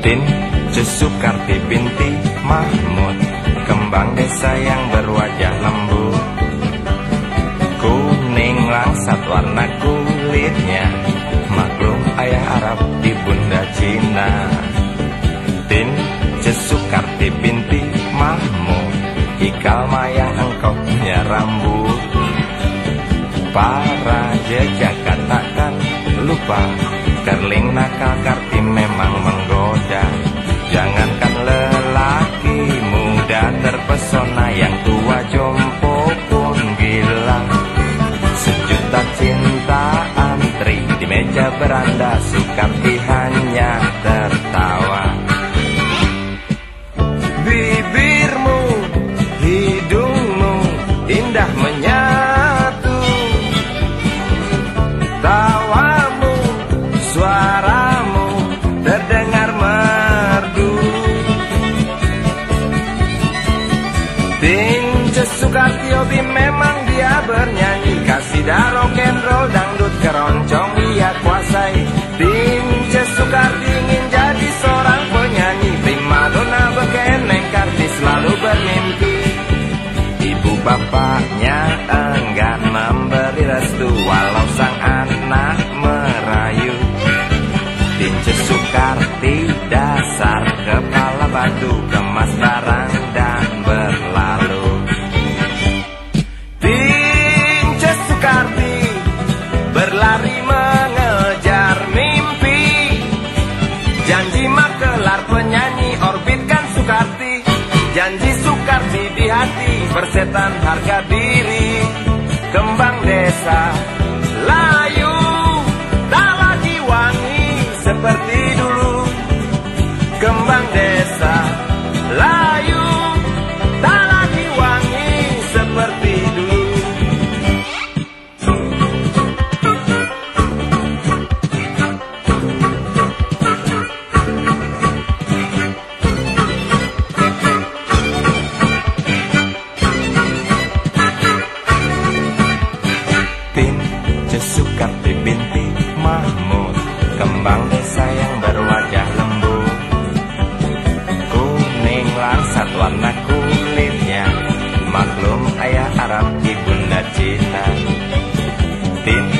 Tin Cusukarti binti Mahmud Kembang desa yang berwajah lembut. Kuning langsat warna kulitnya Maklum ayah Arab di bunda Cina. Tin Cusukarti binti Mahmud Ikal mayang engkau punya rambut. Para jejak katakan lupa Kerling nakal karti memang menggoda. Jangankan lelaki muda terpesona Yang tua jompo pun gila Sejuta cinta antri di meja beranda Sukarti hanya Tince Sukarti Obi memang dia bernyanyi. Kasih rock and roll, Janji Sukarti di hati persetan harga diri. Kembang desa layu pimpin Cesukan Pipin Mahmud Kembang desa yang berwajah lembu Kuning langsat warna kulitnya Maklum ayah Arab ibunda Cina. Tin